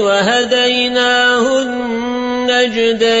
وهديناه النجدين